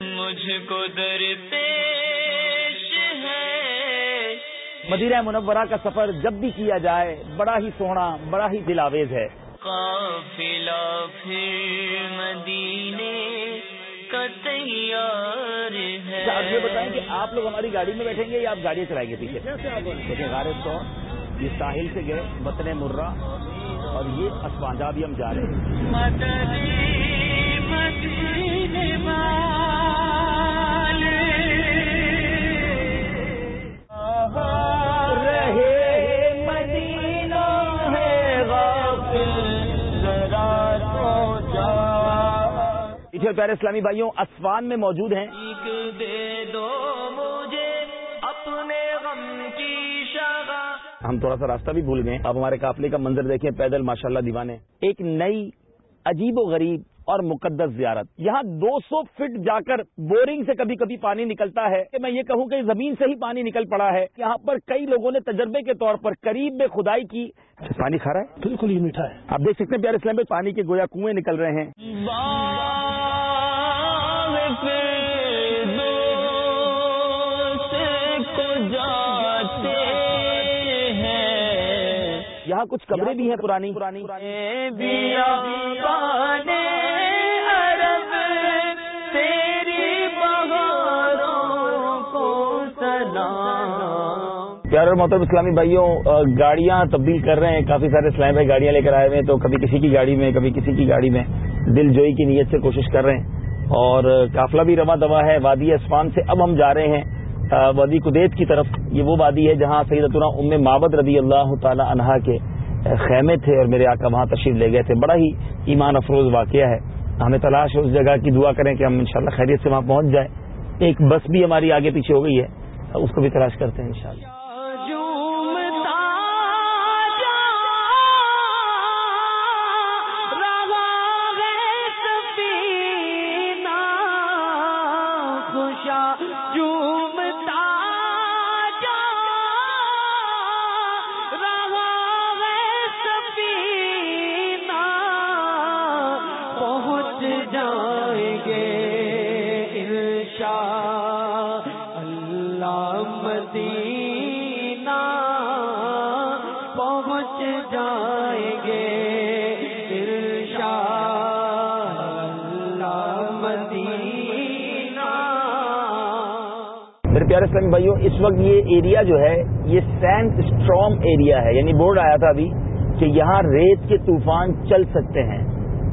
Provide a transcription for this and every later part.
مجھ کو در پیش ہے۔ مدینہ منورہ کا سفر جب بھی کیا جائے بڑا ہی سونا بڑا ہی دل آویز ہے۔ قافلہ پھر مدینے کا تیار ہے۔ اچھا آپ یہ بتائیں کہ آپ لوگ ہماری گاڑی میں بیٹھیں گے یا آپ گاڑیاں چلائیں گے پیچھے؟ غارب تو یہ ساحل سے گئے بطن مرہ اور یہ اسفان جہاں بھی ہم جا رہے ہیں۔ پیچھے پیارے اسلامی بھائیوں اسفان میں موجود ہیں۔ ایک دے دو مجھے اپنے غم کی ہم تھوڑا سا راستہ بھی بھول گئے۔ اب ہمارے قافلے کا منظر دیکھیں پیدل ماشاءاللہ دیوانے۔ ایک نئی عجیب و غریب اور مقدس زیارت۔ یہاں دو سو فٹ جا کر بورنگ سے کبھی کبھی پانی نکلتا ہے۔ کہ میں یہ کہوں کہ زمین سے ہی پانی نکل پڑا ہے۔ یہاں پر کئی لوگوں نے تجربے کے طور پر قریب میں کھدائی کی۔ پانی کھا رہا ہے؟ بالکل یہ میٹھا ہے۔ آپ دیکھ سکتے ہیں پیارے اسلام میں پانی کے گویا کنویں نکل رہے ہیں۔ یہاں کچھ کمرے بھی ہیں پرانی۔ پرانی بیابان پیارے اور محترم اسلامی بھائیوں گاڑیاں تبدیل کر رہے ہیں۔ کافی سارے اسلامی بھائی گاڑیاں لے کر آئے ہوئے ہیں، تو کبھی کسی کی گاڑی میں، کبھی کسی کی گاڑی میں دل جوئی کی نیت سے کوشش کر رہے ہیں۔ اور قافلہ بھی رواں دوا ہے، وادی اسفان سے اب ہم جا رہے ہیں۔ وادی قدیت کی طرف یہ وہ وادی ہے جہاں سیدتنا ام مابد رضی اللہ تعالی عنہا کے خیمے تھے اور میرے آقا وہاں تشریف لے گئے تھے۔ بڑا ہی ایمان افروز واقعہ ہے۔ ہمیں تلاش ہے اس جگہ کی دعا کریں کہ ہم انشاءاللہ خیریت سے وہاں پہنچ جائیں۔ ایک بس بھی ہماری آگے پیچھے ہو گئی ہے۔ اس کو بھی تلاش کرتے ہیں انشاءاللہ۔ مدینہ پہنچ جائیں گے۔ میرے پیارے اسلامی بھائیوں، اس وقت یہ ایریا جو ہے، یہ سینڈ اسٹرام ایریا ہے۔ یعنی بورڈ آیا تھا ابھی کہ یہاں ریت کے طوفان چل سکتے ہیں۔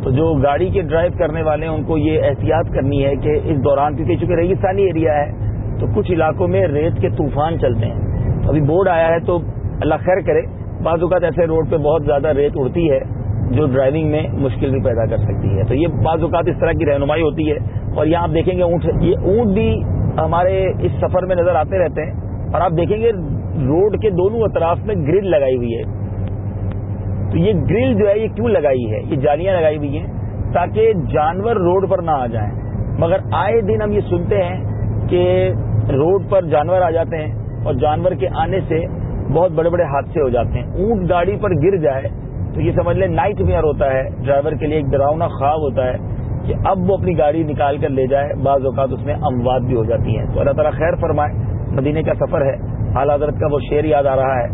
تو جو گاڑی کے ڈرائیو کرنے والے ہیں، ان کو یہ احتیاط کرنی ہے کہ اس دوران، کیونکہ چونکہ ریگستانی ایریا ہے تو کچھ علاقوں میں ریت کے طوفان چلتے ہیں۔ ابھی بورڈ آیا ہے تو اللہ خیر کرے۔ بعض اوقات ایسے روڈ پہ بہت زیادہ ریت اڑتی ہے جو ڈرائیونگ میں مشکل بھی پیدا کر سکتی ہے۔ تو یہ بعض اوقات اس طرح کی رہنمائی ہوتی ہے اور یہاں آپ دیکھیں گے اونٹ، یہ اونٹ بھی ہمارے اس سفر میں نظر آتے رہتے ہیں۔ اور آپ دیکھیں گے روڈ کے دونوں اطراف میں گرل لگائی ہوئی ہے۔ تو یہ گرل جو ہے، یہ کیوں لگائی ہے؟ یہ جالیاں لگائی ہوئی ہیں تاکہ جانور روڈ پر نہ آ جائیں۔ مگر آئے دن ہم یہ سنتے ہیں کہ روڈ پر جانور آ جاتے ہیں اور جانور کے آنے سے بہت بڑے بڑے حادثے ہو جاتے ہیں۔ اونٹ گاڑی پر گر جائے تو یہ سمجھ لیں نائٹ میئر ہوتا ہے۔ ڈرائیور کے لیے ایک ڈراؤنا خواب ہوتا ہے کہ اب وہ اپنی گاڑی نکال کر لے جائے۔ بعض اوقات اس میں اموات بھی ہو جاتی ہیں۔ تو اللہ تعالیٰ خیر فرمائے، مدینے کا سفر ہے۔ حال حضرت کا وہ شعر یاد آ رہا ہے۔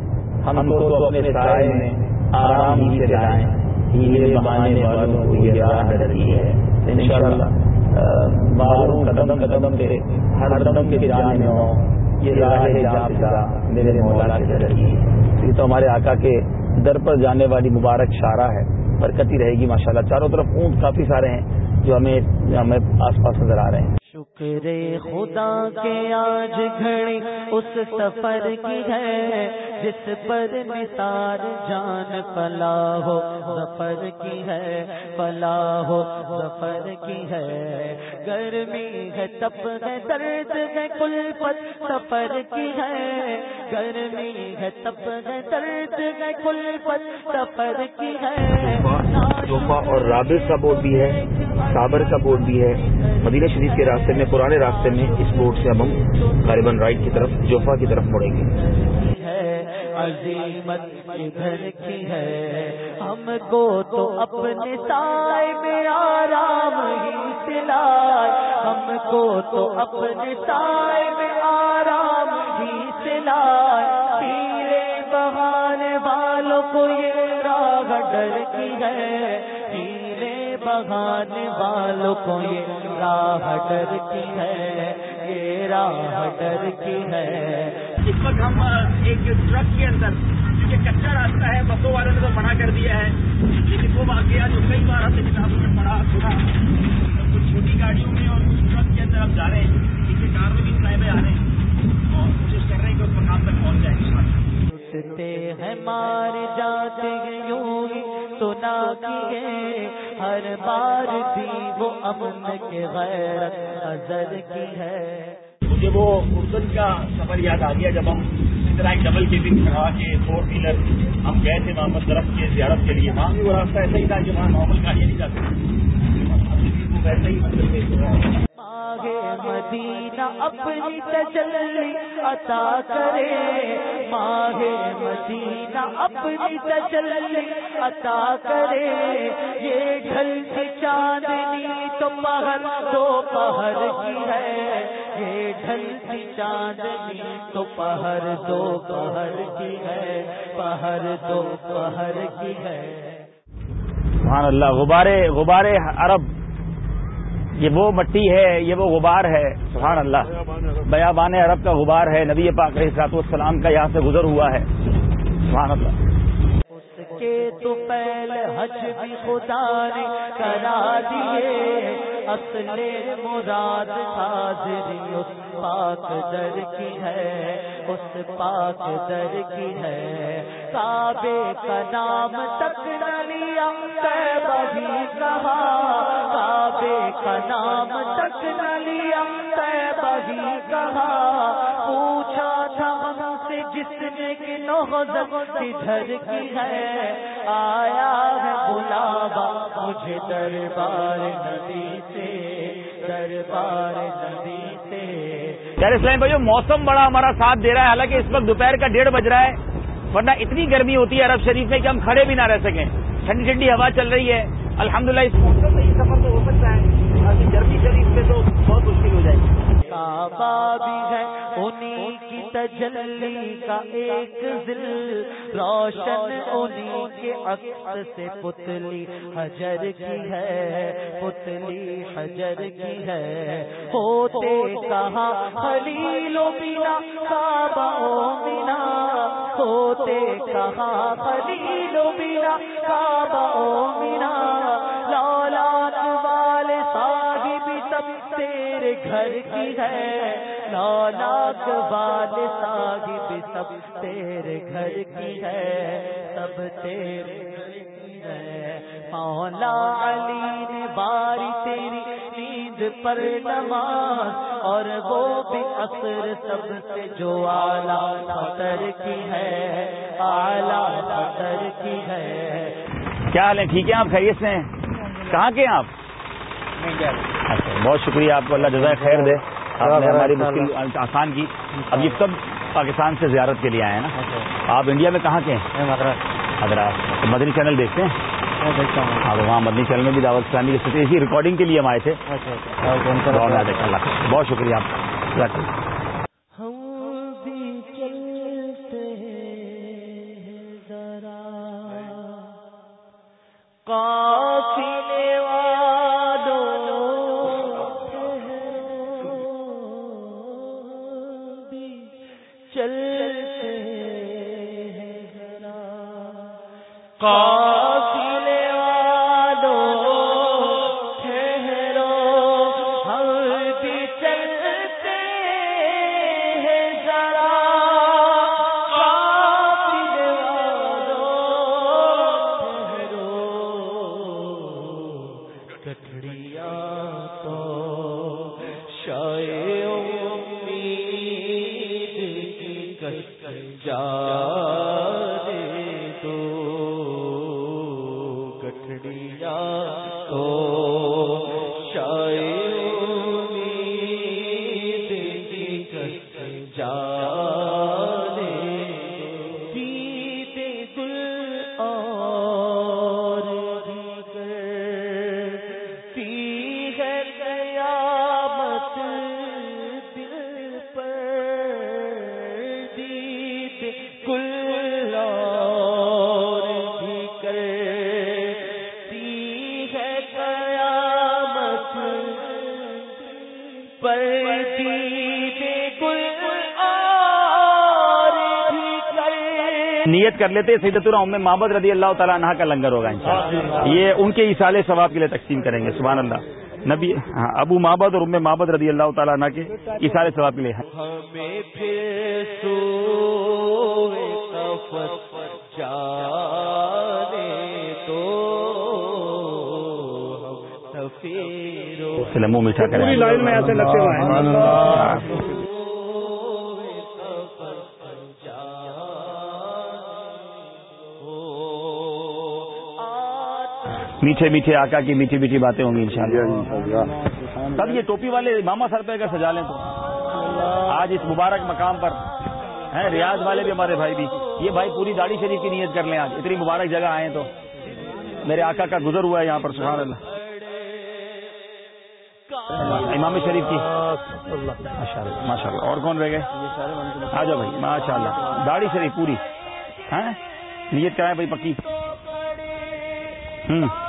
ہم کو تو اپنے سائے میں آرام ہی سے لائیں ہیلے بہانے والوں کو یہ راہ ہے۔ انشاءاللہ معلوم قدم قدم پہ ہر قدم کے جانے ہوں یہ راہ جا میرے مولا کے یہ تو ہمارے آقا کے در پر جانے والی مبارک شارہ ہے، برکتی رہے گی ماشاءاللہ۔ چاروں طرف اونٹ کافی سارے ہیں جو ہمیں ہمیں آس پاس نظر آ رہے ہیں۔ شکر خدا کے آج گھڑی اس سفر کی ہے، جس پر نثار جان پلا ہو سفر کی ہے پلا ہو سفر کی ہے۔ گرمی ہے، تپ ہے، درد ہے کل پت سفر کی ہے۔ گرمی ہے، تپ ہے، درد ہے کل پت سفر کی ہے۔ اور رابط کا بورڈ بھی ہے صابر کا بورڈ بھی ہے۔ مدینہ شریف کے راستے میں، پرانے راستے میں اس بورڈ سے اب ہم غالباً رائٹ کی طرف، جوفا کی طرف مڑیں گے۔ عظیمت ادھر کی ہے۔ ہم کو تو اپنے سائے میں آرام ہی سلائے۔ ہم کو تو اپنے سائے میں آرام ہی سلائے۔ پیرے بہانے والوں کو یہ راہ ڈر کی ہے۔ بہانے والوں کو یہ راہ ڈر کی ہے یہ راہ ڈر کی ہے۔ اس وقت ہم ایک ٹرک کے اندر کیونکہ کچا راستہ ہے بسوں والوں نے تو منع کر دیا ہے۔ لیکن وہ واقعہ جو کئی بار ہم نے کتابوں میں پڑھا سنا کچھ چھوٹی گاڑیوں میں اور کچھ ٹرک کے اندر ہم جا رہے ہیں کسی کار میں بھی صاحب آ رہے ہیں۔ اور کوشش کر رہے ہیں کہ اس مقام تک پہنچ جائے ہیں مار جاتے یوں خدا کیے ہر بار بھی وہ امن کے غیر نظر کی ہے۔ مجھے وہ اردن کا سفر یاد آ گیا جب ہم طرح ایک ڈبل کیبن کرا کے فور ویلر ہم گئے تھے محمد درخت کے زیارت کے لیے۔ وہاں بھی وہ راستہ ایسا ہی تھا کہ وہاں نارمل گاڑیاں نہیں جاتی۔ ویسے ہی مطلب مدینہ اپنی تجلی عطا کرے۔ ماہ مدینہ اپنی تجلی عطا کرے۔ یہ ڈھلتی چاندنی تو پہر دو پہر کی ہے۔ یہ ڈھلتی چاندنی تو پہر دو پہر کی ہے۔ پہر دو پہر کی ہے۔ سبحان اللہ، غبارے غبارے عرب۔ یہ وہ مٹی ہے، یہ وہ غبار ہے، سبحان اللہ۔ بیابان عرب کا غبار ہے، نبی پاک علیہ سات والسلام کا یہاں سے گزر ہوا ہے۔ سبحان اللہ۔ کے تو پہلے حج بھی خدا نے کرا دیے۔ اصل مراد حاضری اس پاک در کی ہے، اس پاک در کی ہے۔ کعبے کا نام تک نہ لیا کہا۔ نام تک نہ لیا بہی کہا، پوچھا تھا ہم سے جس نے کہ نوزت کدھر کی ہے۔ آیا ہے بلاوا مجھے دربار ندی سے، دربار ندی سے۔ یار اسلام بھائی موسم بڑا ہمارا ساتھ دے رہا ہے، حالانکہ اس وقت دوپہر کا ڈیڑھ بج رہا ہے، ورنہ اتنی گرمی ہوتی ہے عرب شریف میں کہ ہم کھڑے بھی نہ رہ سکیں۔ ٹھنڈی ٹھنڈی ہوا چل رہی ہے۔ الحمد للہ اس موسم میں سفر تو ہو سکتا ہے گرمی شریف میں تو بہت مشکل ہو جائے گی بھی ہے انہیں کی تجلی کا ایک دل روشن انہیں کے عکس سے پتلی حجر کی ہے، پتلی حجر کی ہے۔ ہوتے کہاں خلیل و بنا کعبہ و بنا ہوتے کہاں خلیل و بنا کعبہ و گھر کی ہے۔ لولاک والے صاحب سب تیرے گھر کی ہے۔ سب تیرے گھر کی ہے۔ مولا علی نے باری تیری نیند پر نماز اور وہ بھی اثر سب سے جو اعلیٰ خطر کی ہے۔ اعلیٰ خطر کی ہے۔ کیا حال ہے ٹھیک ہے آپ؟ خیریت سے کہاں کے ہیں آپ؟ اچھا بہت شکریہ آپ کو اللہ جزائے خیر دے۔ آپ نے ہماری مشکل آسان کی۔ اب یہ سب پاکستان سے زیارت کے لیے آئے ہیں نا۔ آپ انڈیا میں کہاں کے ہیں؟ حیدرآباد مدنی چینل دیکھتے ہیں؟ ہاں وہاں مدنی چینل میں بھی دعوت اسلامی اسی ریکارڈنگ کے لیے ہم آئے تھے۔ بہت شکریہ آپ پر نیت کر لیتے سیدت الرحم محمد رضی اللہ تعالیٰ عنہ کا لنگر ہوگا انشاءاللہ۔ یہ ان کے اشال ثواب کے لیے تقسیم کریں گے سبحان اللہ۔ نبی ہاں ابو محبت اور ام محبت رضی اللہ تعالیٰ عنہ کے اشال ثواب کے لیے منہ میٹھا کریں لائن میں ایسے لگے میٹھے میٹھے آقا کی میٹھی میٹھی باتیں ہوں گی ان شاء اللہ سب یہ ٹوپی والے ماما سر پہ اگر سجا لیں تو۔ آج اس مبارک مقام پر ہیں ریاض والے بھی ہمارے بھائی بھی۔ یہ بھائی پوری داڑھی شریف کی نیت کر لیں آج۔ اتنی مبارک جگہ آئے تو۔ میرے آقا کا گزر ہوا ہے یہاں پر سبحان اللہ۔ امام شریف کی۔ ماشاء اللہ اور کون رہ گئے؟ آ جاؤ بھائی ماشاء اللہ داڑھی شریف پوری ہیں؟ نیت کرائے بھائی پکی۔ ہوں۔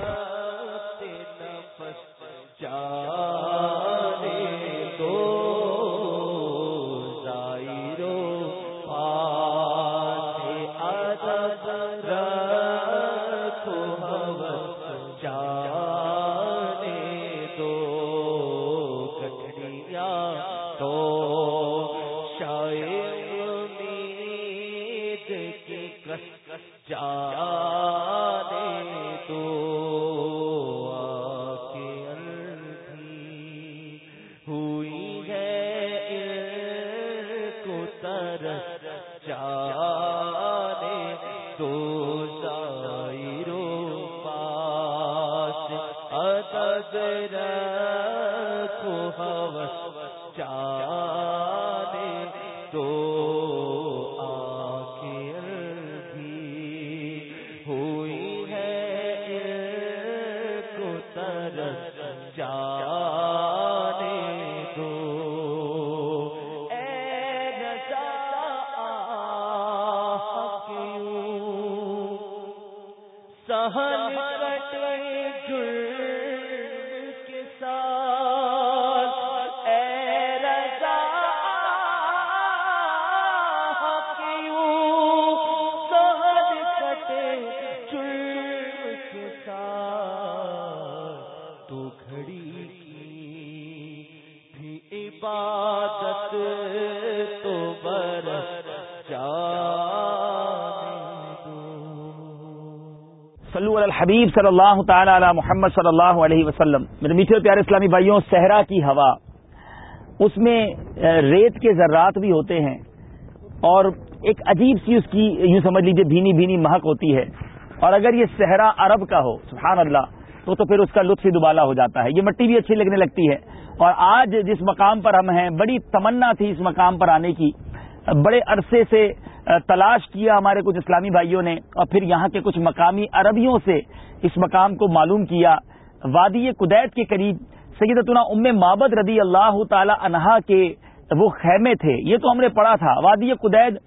تجرا کو ہوس بھی شریف کی ہاں حبیب صلی اللہ تعالی علی محمد صلی اللہ علیہ وسلم۔ میرے میٹھے پیارے اسلامی بھائیوں، صحرا کی ہوا۔ اس میں ریت کے ذرات بھی ہوتے ہیں۔ اور ایک عجیب سی اس کی، یوں سمجھ لیجیے بھینی بھینی مہک ہوتی ہے۔ اور اگر یہ صحرا عرب کا ہو، سبحان اللہ تو تو پھر اس کا لطف ہی دوبالا ہو جاتا ہے۔ یہ مٹی بھی اچھی لگنے لگتی ہے۔ اور آج جس مقام پر ہم ہیں، بڑی تمنا تھی اس مقام پر آنے کی۔ بڑے عرصے سے تلاش کیا ہمارے کچھ اسلامی بھائیوں نے۔ اور پھر یہاں کے کچھ مقامی عربیوں سے اس مقام کو معلوم کیا۔ وادی قدیت کے قریب سیدتنا ام مابد رضی اللہ تعالی عنہا کے وہ خیمے تھے۔ یہ تو ہم نے پڑھا تھا۔ وادی قدید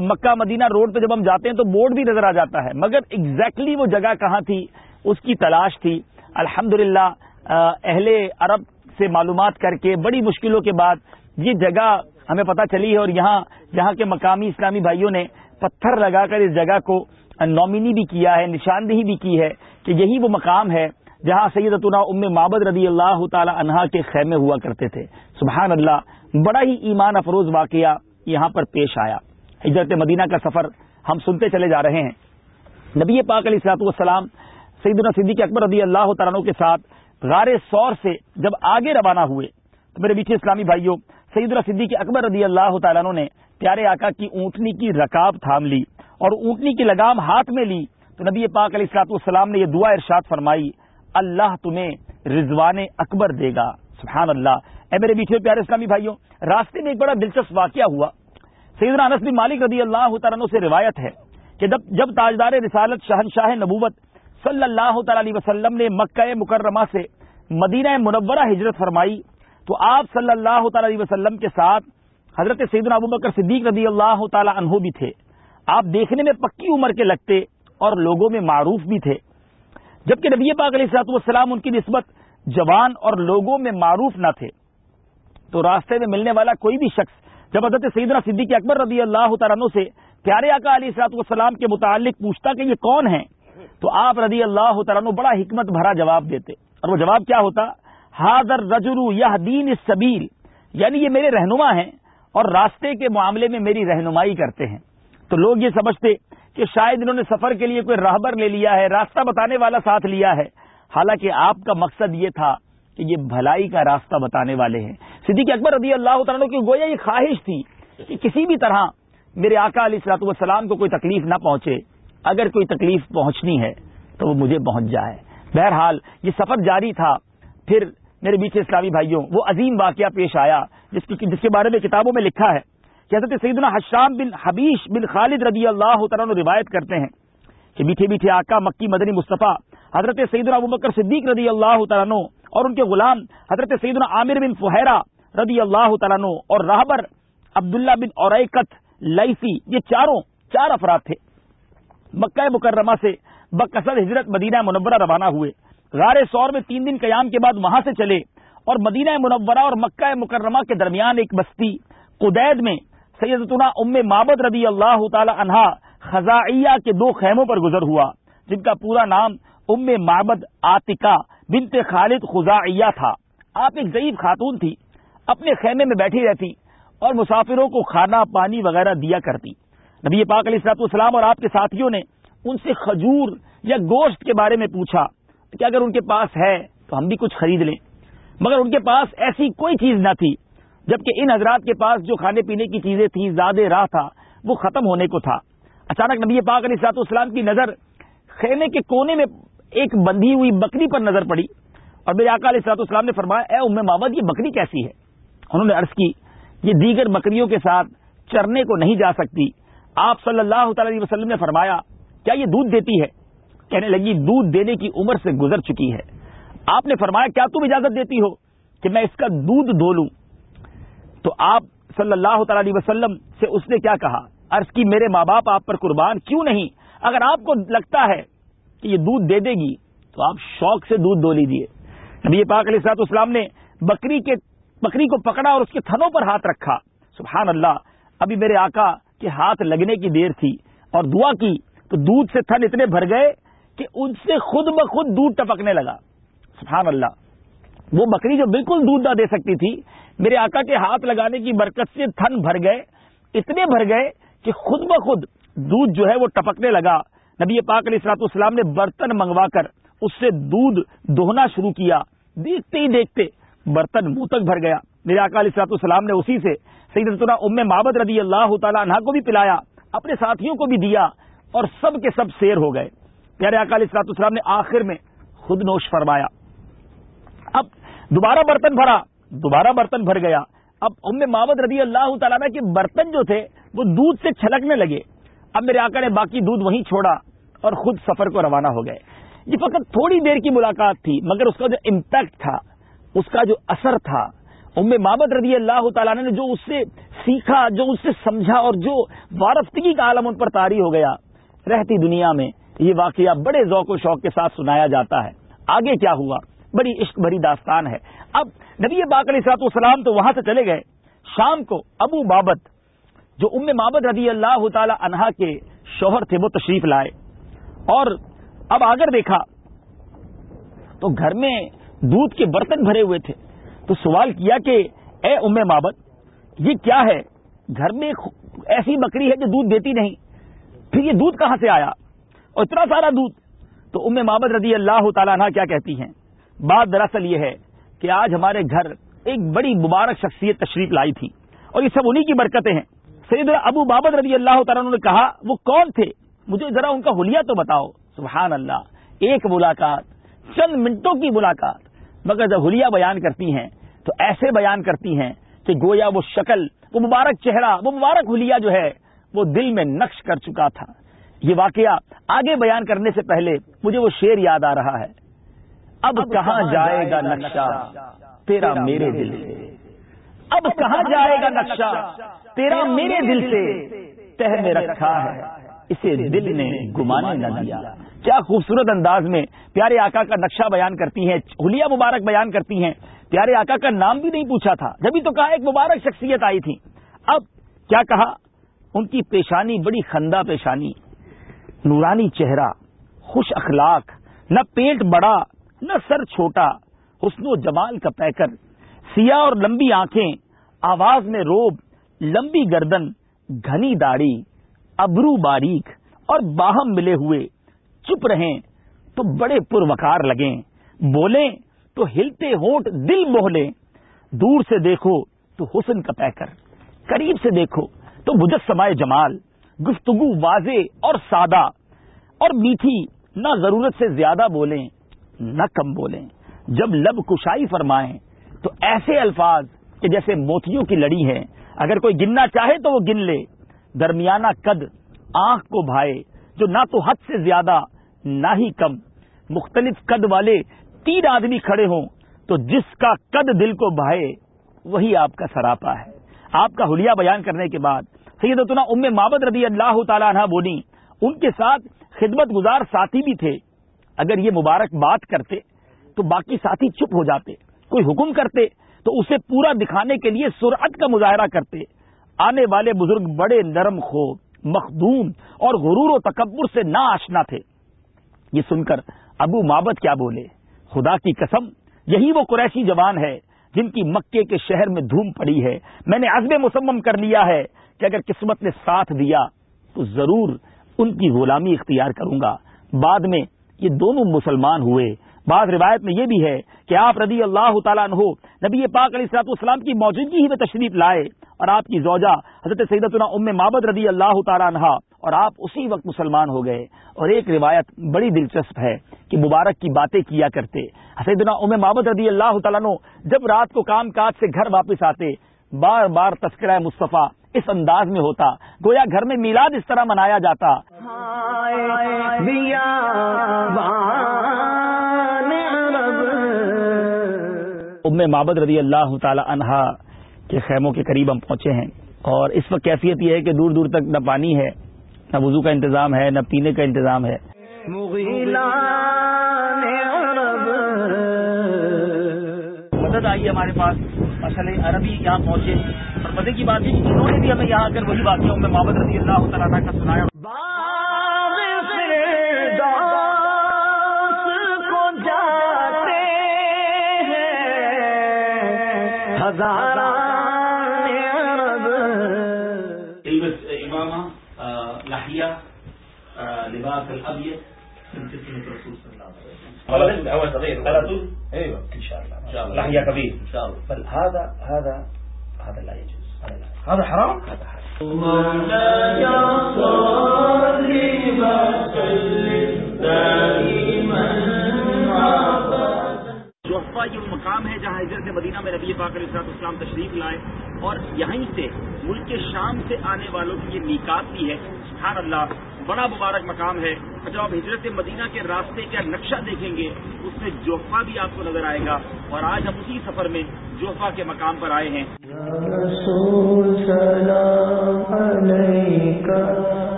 مکہ، مدینہ روڈ پہ جب ہم جاتے ہیں تو بورڈ بھی نظر آ جاتا ہے۔ مگر ایگزیکٹلی وہ جگہ کہاں تھی؟ اس کی تلاش تھی۔ الحمد اہل عرب سے معلومات کر کے بڑی مشکلوں کے بعد یہ جگہ ہمیں پتہ چلی ہے اور یہاں، جہاں کے مقامی اسلامی بھائیوں نے پتھر لگا کر اس جگہ کو نامنی بھی کیا ہے، نشاندہی بھی کی ہے کہ یہی وہ مقام ہے جہاں سیدتنا ام مابد رضی اللہ تعالی عنہا کے خیمے ہوا کرتے تھے۔ سبحان اللہ، بڑا ہی ایمان افروز واقعہ یہاں پر پیش آیا۔ ہجرت مدینہ کا سفر ہم سنتے چلے جا رہے ہیں۔ نبی پاک علیہ السلاط والسلام سیدنا صدیق اکبر رضی اللہ تعالیٰ کے ساتھ غار سور سے جب آگے روانہ ہوئے، تو میرے میٹھے اسلامی بھائیوں سعید الصدیق اکبر رضی اللہ تعالیٰ نے پیارے آقا کی اونٹنی کی رکاب تھام لی اور اونٹنی کی لگام ہاتھ میں لی، تو نبی پاک علیہ السلاط والسلام نے یہ دعا ارشاد فرمائی، اللہ تمہیں رضوان اکبر دے گا۔ سبحان اللہ۔ اے میرے میٹھے پیارے اسلامی بھائیوں، راستے میں ایک بڑا دلچسپ واقعہ ہوا۔ سیدنا انس بن مالک رضی اللہ تعالیٰ سے روایت ہے کہ جب تاجدار رسالت شہنشاہ نبوت صلی اللہ تعالی علیہ وسلم نے مکہ مکرمہ سے مدینہ منورہ ہجرت فرمائی۔ تو آپ صلی اللہ تعالی علیہ وسلم کے ساتھ حضرت سعید ابو بکر صدیق رضی اللہ تعالی عنہ بھی تھے۔ آپ دیکھنے میں پکی عمر کے لگتے اور لوگوں میں معروف بھی تھے۔ جبکہ نبی پاک علیہ السلاط والسلام ان کی نسبت جوان اور لوگوں میں معروف نہ تھے۔ تو راستے میں ملنے والا کوئی بھی شخص جب حضرت سیدنا صدیق اکبر رضی اللہ تعالیٰ سے پیارے آقا علی سلاط والسلام کے متعلق پوچھتا کہ یہ کون ہیں؟ تو آپ رضی اللہ تعالیٰ بڑا حکمت بھرا جواب دیتے اور وہ جواب کیا ہوتا؟ حاضر رجرو یا دین سبیل یعنی یہ میرے رہنما ہیں اور راستے کے معاملے میں میری رہنمائی کرتے ہیں۔ تو لوگ یہ سمجھتے کہ شاید انہوں نے سفر کے لیے کوئی راہبر لے لیا ہے، راستہ بتانے والا ساتھ لیا ہے۔ حالانکہ آپ کا مقصد یہ تھا کہ یہ بھلائی کا راستہ بتانے والے ہیں۔ صدیق اکبر رضی اللہ تعالیٰ کی گویا یہ خواہش تھی کہ کسی بھی طرح میرے آقا علیہ السلاط والسلام کو کوئی تکلیف نہ پہنچے۔ اگر کوئی تکلیف پہنچنی ہے تو وہ مجھے پہنچ جائے۔ بہرحال یہ سفر جاری تھا۔ پھر میرے بیچ اسلامی بھائیوں، وہ عظیم واقعہ پیش آیا، جس کی جس کے بارے میں کتابوں میں لکھا ہے کہ حضرت سیدنا حشام بن حبیش بن خالد رضی اللہ تعالیٰ روایت کرتے ہیں کہ میٹھے میٹھے آقا مکی مدنی مصطفیٰ، حضرت سیدنا ابو بکر صدیق رضی اللہ تعالیٰ اور ان کے غلام حضرت سیدنا عامر بن فہرا رضی اللہ تعالیٰ اور راہبر عبداللہ بن اور لائسی یہ چاروں چار افراد تھے۔ مکہ مکرمہ سے بکثر ہجرت مدینہ منورہ روانہ ہوئے۔ غار سور میں تین دن قیام کے بعد وہاں سے چلے اور مدینہ منورہ اور مکہ مکرمہ کے درمیان ایک بستی قدید میں سیدتنا ام مابد رضی اللہ تعالی عنہا خزائیہ کے دو خیموں پر گزر ہوا، جن کا پورا نام ام مابد آتکا بنت خالد خزائیہ تھا۔ آپ ایک ضعیف خاتون تھی، اپنے خیمے میں بیٹھی رہتی اور مسافروں کو کھانا، پانی وغیرہ دیا کرتی۔ نبی پاک علیہ السلاط والسلام اور آپ کے ساتھیوں نے ان سے کھجور یا گوشت کے بارے میں پوچھا کہ اگر ان کے پاس ہے تو ہم بھی کچھ خرید لیں۔ مگر ان کے پاس ایسی کوئی چیز نہ تھی، جبکہ ان حضرات کے پاس جو کھانے پینے کی چیزیں تھیں، زیادہ راہ تھا، وہ ختم ہونے کو تھا۔ اچانک نبی پاک علیہ سات اسلام کی نظر خیمے کے کونے میں ایک بندھی ہوئی بکری پر نظر پڑی اور میرے آقا علیہ سات اسلام نے فرمایا، اے ام محمد، یہ بکری کیسی ہے؟ انہوں نے عرض کی، یہ دیگر بکریوں کے ساتھ چرنے کو نہیں جا سکتی آپ صلی اللہ تعالی وسلم نے فرمایا، کیا یہ دودھ دیتی ہے؟ کہنے لگی، دودھ دینے کی عمر سے گزر چکی ہے۔ آپ نے فرمایا، کیا تم اجازت دیتی ہو کہ میں اس کا دودھ دو لوں؟ تو آپ صلی اللہ تعالی وسلم سے اس نے کیا کہا؟ عرض کی، میرے ماں باپ آپ پر قربان کیوں نہیں؟ اگر آپ کو لگتا ہے کہ یہ دودھ دے دے گی، تو آپ شوق سے دودھ دو لیجیے نبی پاک علیہ سات اسلام نے بکری کے، بکری کو پکڑا اور اس کے تھنوں پر ہاتھ رکھا۔ سبحان اللہ، ابھی میرے آقا کے ہاتھ لگنے کی دیر تھی اور دعا کی تو دودھ سے تھن اتنے بھر گئے کہ ان سے خود بخود دودھ ٹپکنے لگا۔ سبحان اللہ۔ وہ بکری جو بالکل دودھ نہ دے سکتی تھی، میرے آقا کے ہاتھ لگانے کی برکت سے تھن بھر گئے، اتنے بھر گئے کہ خود بخود دودھ جو ہے وہ ٹپکنے لگا۔ نبی پاک علیہ السلاط اسلام نے برتن منگوا کر اس سے دودھ دوہنا شروع کیا۔ دیکھتے ہی دیکھتے برتن منہ تک بھر گیا۔ میرے آقا علیہ السلاط اسلام نے اسی سے سید ام محبت رضی اللہ تعالیٰ عنہ کو بھی پلایا، اپنے ساتھیوں کو بھی دیا اور سب کے سب سیر ہو گئے۔ پیارے آقا علیہ السلاط اسلام نے آخر میں خود نوش فرمایا۔ اب دوبارہ برتن بھرا، دوبارہ برتن بھر گیا۔ اب ام محمد رضی اللہ تعالیٰ کے برتن جو تھے، وہ دودھ سے چھلکنے لگے۔ اب میرے آقا نے باقی دودھ وہیں چھوڑا اور خود سفر کو روانہ ہو گئے۔ یہ فقط تھوڑی دیر کی ملاقات تھی، مگر اس کا جو امپیکٹ تھا، اس کا جو اثر تھا ام محمد رضی اللہ تعالیٰ نے جو اس سے سیکھا، جو اس سے سمجھا اور جو وارفتگی کا عالم ان پر تاری ہو گیا، رہتی دنیا میں یہ واقعہ بڑے ذوق و شوق کے ساتھ سنایا جاتا ہے۔ آگے کیا ہوا؟ بڑی عشق بھری داستان ہے۔ اب نبی باق علیہ سلاط والسلام تو وہاں سے چلے گئے۔ شام کو ابو بابت جو ام مابد رضی اللہ تعالی عنہا کے شوہر تھے، وہ تشریف لائے۔ اور اب اگر دیکھا تو گھر میں دودھ کے برتن بھرے ہوئے تھے۔ تو سوال کیا کہ اے ام مابت یہ کیا ہے؟ گھر میں ایسی بکری ہے جو دودھ دیتی نہیں۔ پھر یہ دودھ کہاں سے آیا؟ اور اتنا سارا دودھ۔ تو ام مابد رضی اللہ تعالیٰ عنہ کیا کہتی ہیں؟ بات دراصل یہ ہے کہ آج ہمارے گھر ایک بڑی مبارک شخصیت تشریف لائی تھی۔ اور یہ سب انہی کی برکتیں ہیں۔ سید ابو بابد رضی اللہ تعالیٰ نے کہا، وہ کون تھے؟ مجھے ذرا ان کا حلیہ تو بتاؤ۔ سبحان اللہ۔ ایک ملاقات، چند منٹوں کی ملاقات۔ مگر جب حلیہ بیان کرتی ہیں تو ایسے بیان کرتی ہیں کہ گویا وہ شکل وہ مبارک چہرہ وہ مبارک حلیہ جو ہے وہ دل میں نقش کر چکا تھا۔ یہ واقعہ آگے بیان کرنے سے پہلے مجھے وہ شعر یاد آ رہا ہے۔ اب کہاں جائے گا نقشہ؟ تیرا میرے دل سے۔ اب کہاں جائے گا نقشہ؟ تیرا میرے دل سے تہ میں رکھا ہے۔ اسے دل نے گمانے نہ دیا۔ کیا خوبصورت انداز میں پیارے آقا کا نقشہ بیان کرتی ہیں ہولیا مبارک بیان کرتی ہیں۔ پیارے آقا کا نام بھی نہیں پوچھا تھا جبھی تو کہا ایک مبارک شخصیت آئی تھی۔ اب کیا کہا؟ ان کی پیشانی بڑی خندہ پیشانی نورانی چہرہ خوش اخلاق نہ پیٹ بڑا نہ سر چھوٹا حسن و جمال کا پیکر سیاہ اور لمبی آنکھیں آواز میں روب لمبی گردن گھنی داڑھی۔ ابرو باریک اور باہم ملے ہوئے چپ رہیں تو بڑے پروکار لگیں، بولیں تو ہلتے ہونٹ دل بولے دور سے دیکھو تو حسن کا پیکر، قریب سے دیکھو تو مجسمہ جمال، گفتگو واضح اور سادہ، اور میٹھی نہ ضرورت سے زیادہ بولیں، نہ کم بولیں۔ جب لب کشائی فرمائیں تو ایسے الفاظ کہ جیسے موتیوں کی لڑی ہے اگر کوئی گننا چاہے تو وہ گن لے۔ درمیانہ قد آنکھ کو بھائے، جو نہ تو حد سے زیادہ، نہ ہی کم۔ مختلف قد والے تین آدمی کھڑے ہوں، تو جس کا قد دل کو بھائے، وہی آپ کا سراپا ہے۔ آپ کا حلیہ بیان کرنے کے بعد سیدتنا ام محبت رضی اللہ تعالیٰ عنہ بولی، ان کے ساتھ خدمت گزار ساتھی بھی تھے۔ اگر یہ مبارک بات کرتے، تو باقی ساتھی چپ ہو جاتے۔ کوئی حکم کرتے، تو اسے پورا دکھانے کے لیے سرعت کا مظاہرہ کرتے۔ آنے والے بزرگ بڑے نرم خو مخدوم اور غرور و تکبر سے نہ آشنا تھے۔ یہ سن کر ابو مابت کیا بولے، خدا کی قسم، یہی وہ قریشی جوان ہے جن کی مکے کے شہر میں دھوم پڑی ہے۔ میں نے عزم مسمم کر لیا ہے کہ اگر قسمت نے ساتھ دیا تو ضرور ان کی غلامی اختیار کروں گا۔ بعد میں یہ دونوں مسلمان ہوئے۔ بعض روایت میں یہ بھی ہے کہ آپ رضی اللہ تعالیٰ عنہ نبی پاک علیہ السلاط والسلام کی موجودگی ہی میں تشریف لائے اور آپ کی زوجہ حضرت سیدتنا ام محبت رضی اللہ تعالیٰ عنہ اور آپ اسی وقت مسلمان ہو گئے اور ایک روایت بڑی دلچسپ ہے کہ مبارک کی باتیں کیا کرتے۔ سیدنا ام محبت رضی اللہ تعالیٰ عنہ جب رات کو کام کاج سے گھر واپس آتے، بار بار تذکرہ مصطفیٰ اس انداز میں ہوتا، گویا گھر میں میلاد اس طرح منایا جاتا۔ ام محبت رضی اللہ تعالی عنہا کے خیموں کے قریب ہم پہنچے ہیں۔ اور اس وقت کیفیت یہ ہے کہ دور دور تک نہ پانی ہے نہ وضو کا انتظام ہے نہ پینے کا انتظام ہے۔ مدد آئی ہمارے پاس۔ اصل عربی یہاں پہنچے۔ اور مزے کی بات ہے کہ انہوں نے بھی ہمیں یہاں کر وہی باتیں میں محبت رضی اللہ تعالیٰ کا سنایا۔ امامہ لہیا لباس الابيض من سلسلة الرسول صلى الله عليه وسلم۔ هو صغير على طول ايوه ان شاء الله لحية كبير ان شاء الله بل هذا هذا هذا لا يجوز هذا لا هذا حرام؟ هذا حرام۔ مولاي صل وسلم دائما جوفا یہ وہ مقام ہے جہاں حضرت مدینہ میں نبی پاک علیہ السلام اسلام تشریف لائے اور یہیں سے ملک کے شام سے آنے والوں کی یہ نکات بھی ہے۔ سبحان اللہ، بڑا مبارک مقام ہے۔ جب آپ ہجرت مدینہ کے راستے کا نقشہ دیکھیں گے، اس میں جوفا بھی آپ کو نظر آئے گا۔ اور آج ہم اسی سفر میں جوفا کے مقام پر آئے ہیں۔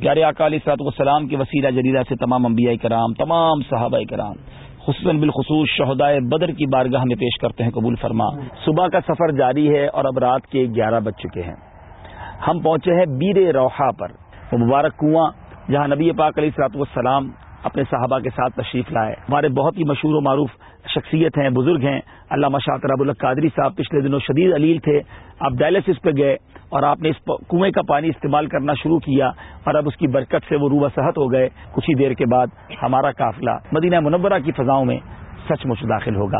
پیارے اکالی سات وسلام کے وسیلہ جریدہ سے تمام انبیاء کرام، تمام صحابہ کرام، خصوصاً بالخصوص شہدائے بدر کی بارگاہ میں پیش کرتے ہیں قبول فرما۔ صبح کا سفر جاری ہے اور اب رات کے گیارہ بج چکے ہیں۔ ہم پہنچے ہیں بیر روحا پر۔ وہ مبارک کنواں جہاں نبی پاک علیہ سلاط والسلام اپنے صحابہ کے ساتھ تشریف لائے۔ ہمارے بہت ہی مشہور و معروف شخصیت ہیں، بزرگ ہیں۔ اللہ مشاط رب القادری صاحب پچھلے دنوں شدید علیل تھے۔ آپ ڈائلسس پہ گئے اور آپ نے اس کنویں کا پانی استعمال کرنا شروع کیا اور اب اس کی برکت سے وہ روبہ صحت ہو گئے۔ کچھ ہی دیر کے بعد ہمارا قافلہ مدینہ منورہ کی فضاؤں میں سچ مچ داخل ہوگا۔